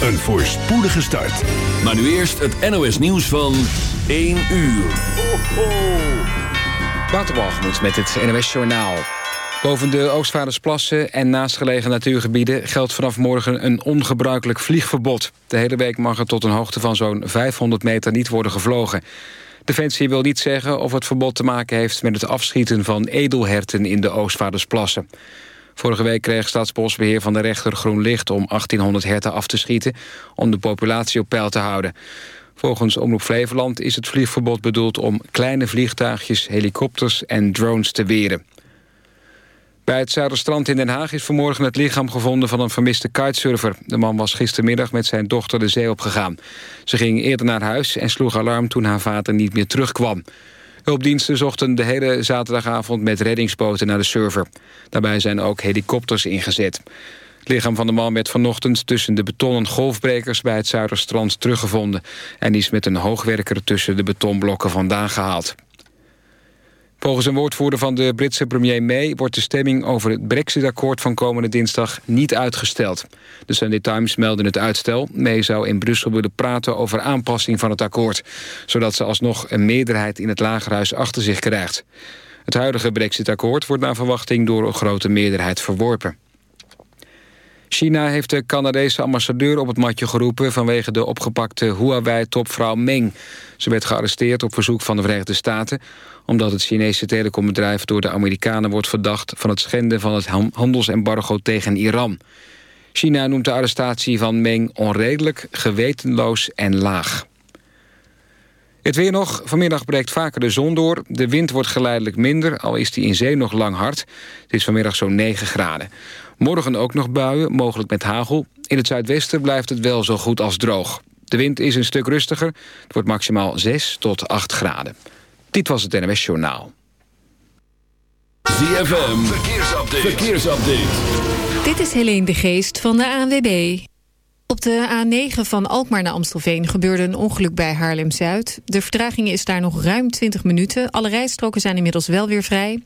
een voorspoedige start. Maar nu eerst het NOS nieuws van 1 uur. Ho, ho. Waterbalgemoed met het NOS Journaal. Boven de Oostvaardersplassen en naastgelegen natuurgebieden... geldt vanaf morgen een ongebruikelijk vliegverbod. De hele week mag er tot een hoogte van zo'n 500 meter niet worden gevlogen. Defensie wil niet zeggen of het verbod te maken heeft... met het afschieten van edelherten in de Oostvaardersplassen. Vorige week kreeg Staatsbosbeheer van de rechter groen licht... om 1800 herten af te schieten om de populatie op peil te houden. Volgens Omroep Flevoland is het vliegverbod bedoeld... om kleine vliegtuigjes, helikopters en drones te weren. Bij het Zuiderstrand in Den Haag is vanmorgen het lichaam gevonden van een vermiste kitesurfer. De man was gistermiddag met zijn dochter de zee opgegaan. Ze ging eerder naar huis en sloeg alarm toen haar vader niet meer terugkwam. Hulpdiensten zochten de hele zaterdagavond met reddingsboten naar de surfer. Daarbij zijn ook helikopters ingezet. Het lichaam van de man werd vanochtend tussen de betonnen golfbrekers bij het Zuiderstrand teruggevonden en is met een hoogwerker tussen de betonblokken vandaan gehaald. Volgens een woordvoerder van de Britse premier May... wordt de stemming over het brexit-akkoord van komende dinsdag niet uitgesteld. De Sunday Times meldde het uitstel. May zou in Brussel willen praten over aanpassing van het akkoord... zodat ze alsnog een meerderheid in het lagerhuis achter zich krijgt. Het huidige brexit-akkoord wordt naar verwachting door een grote meerderheid verworpen. China heeft de Canadese ambassadeur op het matje geroepen... vanwege de opgepakte Huawei-topvrouw Meng. Ze werd gearresteerd op verzoek van de Verenigde Staten... omdat het Chinese telecombedrijf door de Amerikanen wordt verdacht... van het schenden van het handelsembargo tegen Iran. China noemt de arrestatie van Meng onredelijk, gewetenloos en laag. Het weer nog. Vanmiddag breekt vaker de zon door. De wind wordt geleidelijk minder, al is die in zee nog lang hard. Het is vanmiddag zo'n 9 graden. Morgen ook nog buien, mogelijk met hagel. In het zuidwesten blijft het wel zo goed als droog. De wind is een stuk rustiger. Het wordt maximaal 6 tot 8 graden. Dit was het NWS Journaal. ZFM, verkeersupdate. verkeersupdate. Dit is Helene de Geest van de ANWB. Op de A9 van Alkmaar naar Amstelveen gebeurde een ongeluk bij Haarlem-Zuid. De vertraging is daar nog ruim 20 minuten. Alle rijstroken zijn inmiddels wel weer vrij.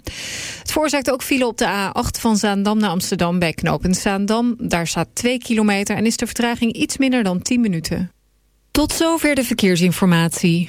Het veroorzaakt ook file op de A8 van Zaandam naar Amsterdam bij knooppunt Zaandam. Daar staat 2 kilometer en is de vertraging iets minder dan 10 minuten. Tot zover de verkeersinformatie.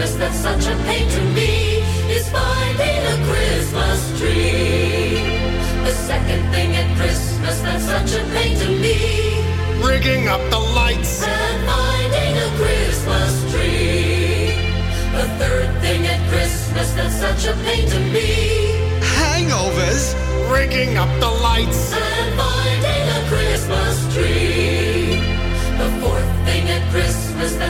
Christmas that's such a pain to me is finding a Christmas tree. The second thing at Christmas that's such a pain to me, Rigging up the lights. and finding a Christmas tree. The third thing at Christmas that's such a pain to me, Hangovers. Rigging up the lights. and finding a Christmas tree. The fourth thing at Christmas that's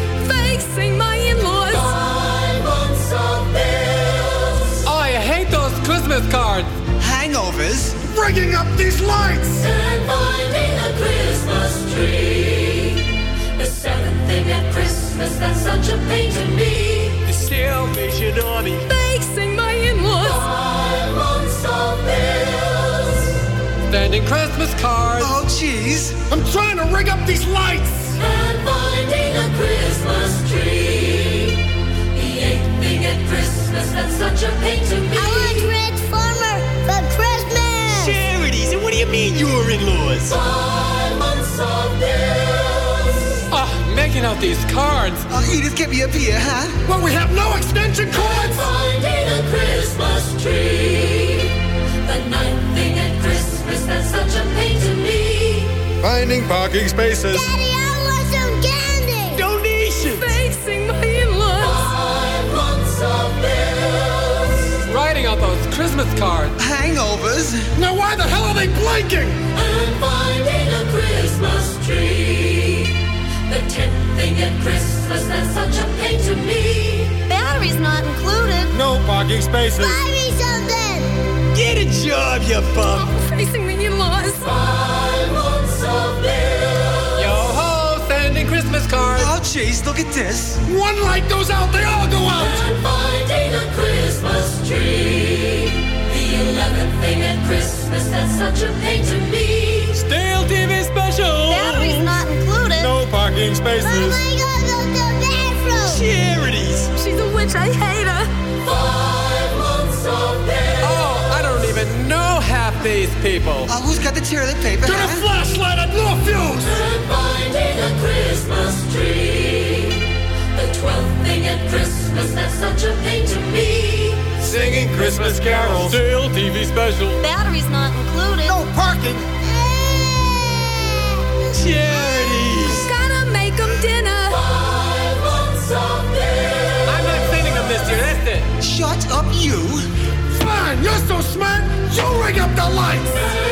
Cards. Hangovers. Rigging up these lights. and finding a Christmas tree. The seventh thing at Christmas that's such a pain to me. Salvation Army. Facing my in-laws. Five months of bills Sending Christmas cards. Oh, jeez. I'm trying to rig up these lights. and finding a Christmas tree. The eighth thing at Christmas that's such a pain to me. Charities. And what do you mean you're in-laws? Five months of bills Ah, making out these cards. Oh, you just get me up here, huh? Well, we have no extension and cords. finding a Christmas tree. The ninth thing at Christmas that's such a pain to me. Finding parking spaces. Daddy, Christmas cards. Hangovers. Now, why the hell are they blinking? and finding a Christmas tree. The tenth thing at Christmas that's such a pain to me. Battery's not included. No parking spaces. Buy me something. Get a job, you bum. Facing the in-laws. Five months of bills Yo ho, sending Christmas cards. Oh, jeez, look at this. One light goes out, they all go out. and finding a Christmas tree. Christmas that's such a pain to me. Stale TV special. Battery's not included. No parking Mama, spaces. I gotta go to the bathroom. Charities. She's a witch. I hate her. Five months of bills Oh, I don't even know half these people. Uh, who's got the toilet paper? Get a flashlight, I blew a fuse. and finding a Christmas tree. The twelfth thing at Christmas that's such a pain to me. Singing Christmas carols. Stale TV special. Battery's not included. No parking. Charities. Gotta make them dinner. Five months of bills I'm not sending them this year, that's it. Shut up, you. Fine, you're so smart. You rig up the lights.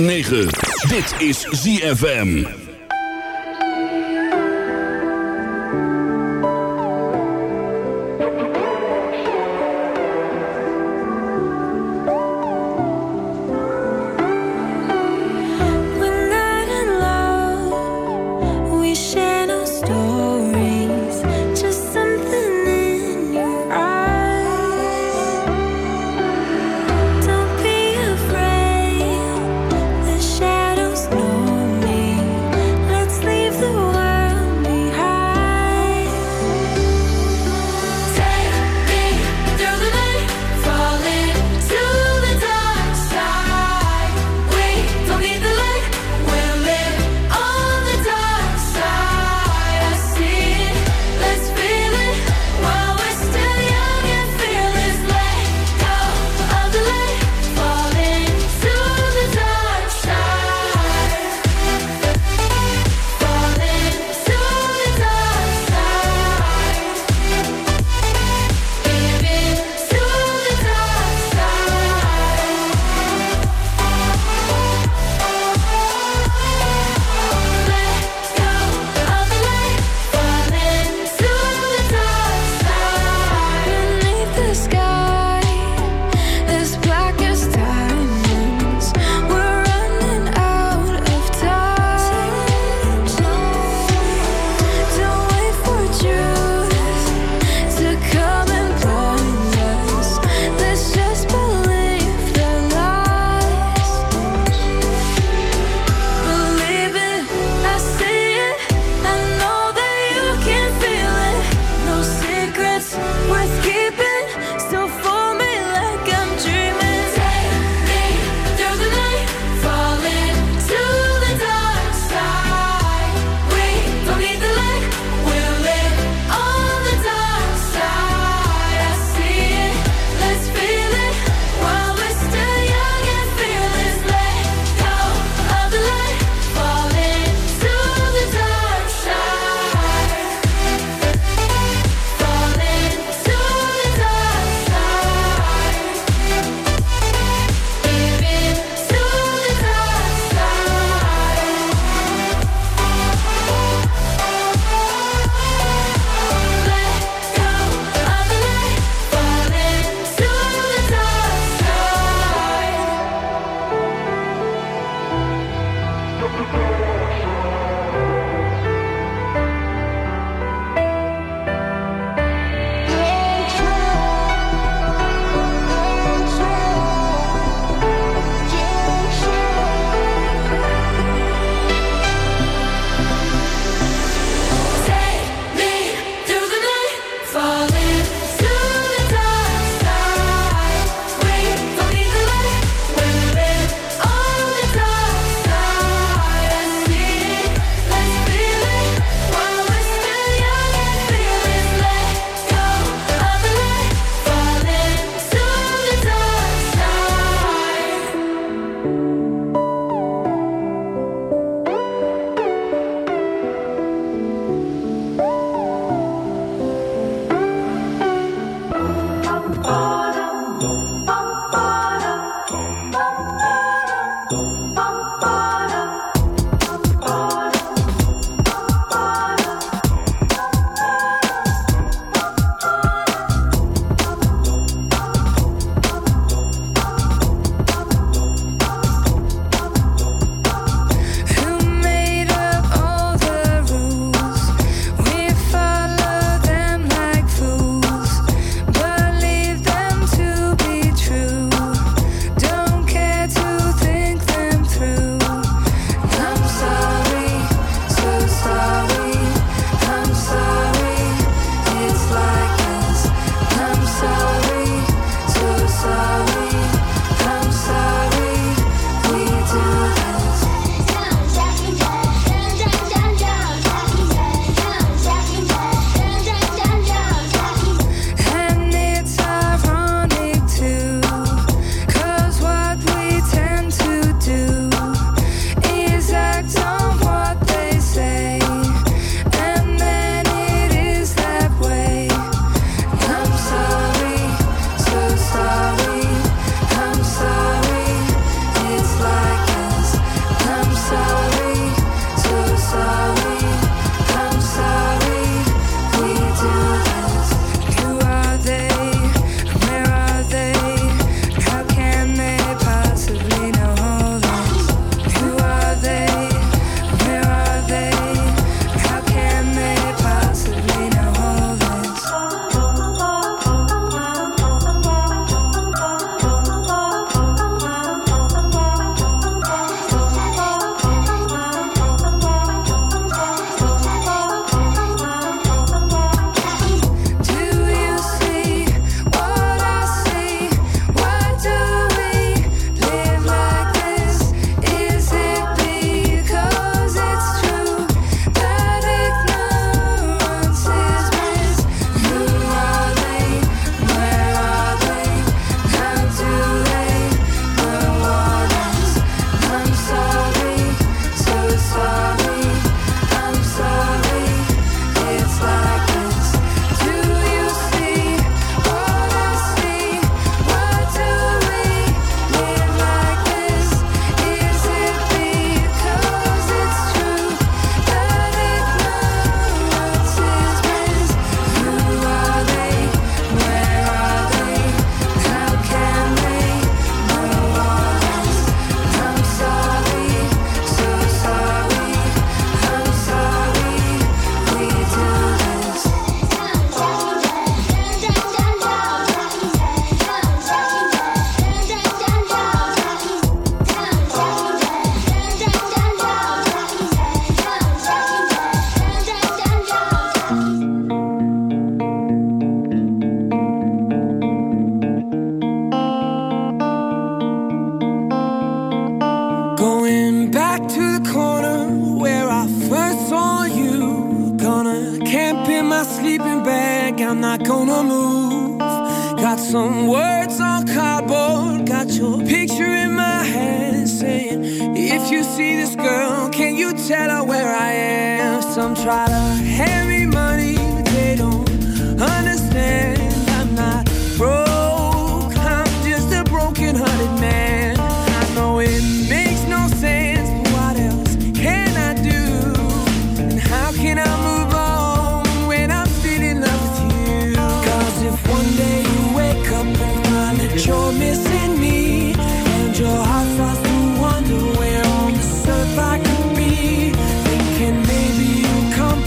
106.9. Dit is ZFM.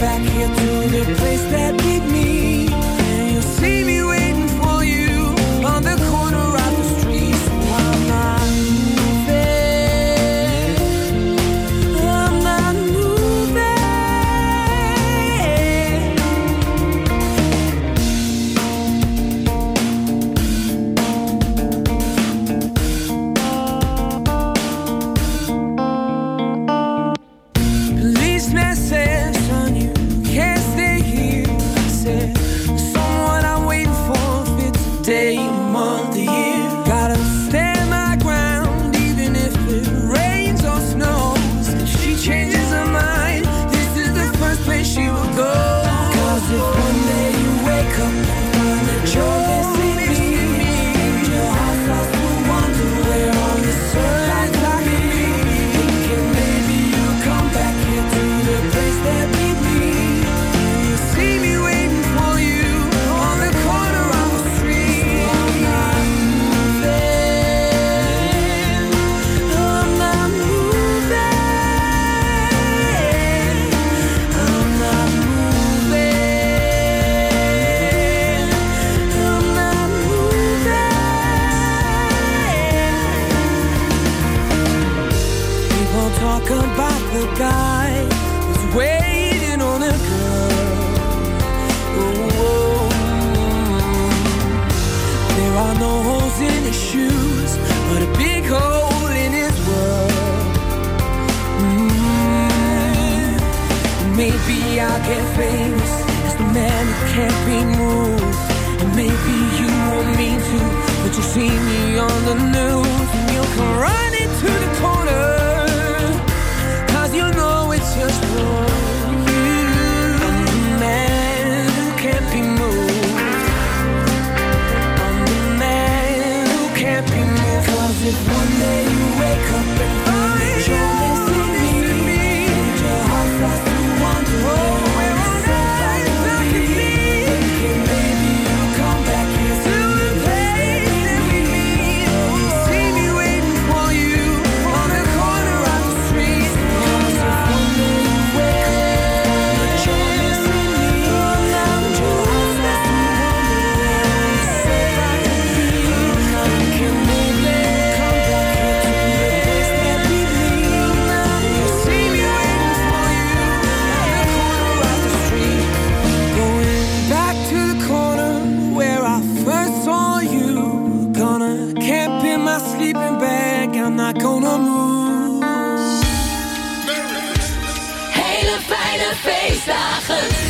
back here to the place that we meet. see me on the news.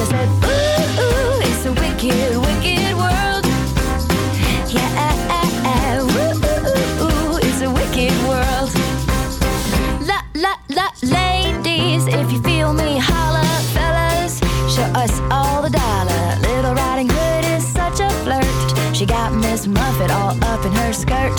I said, ooh, it's a wicked, wicked world. Yeah, ooh, it's a wicked world. La, la, la, ladies, if you feel me, holla, fellas. Show us all the dollar. Little is such a flirt. She got Miss Muffet all up in her skirt.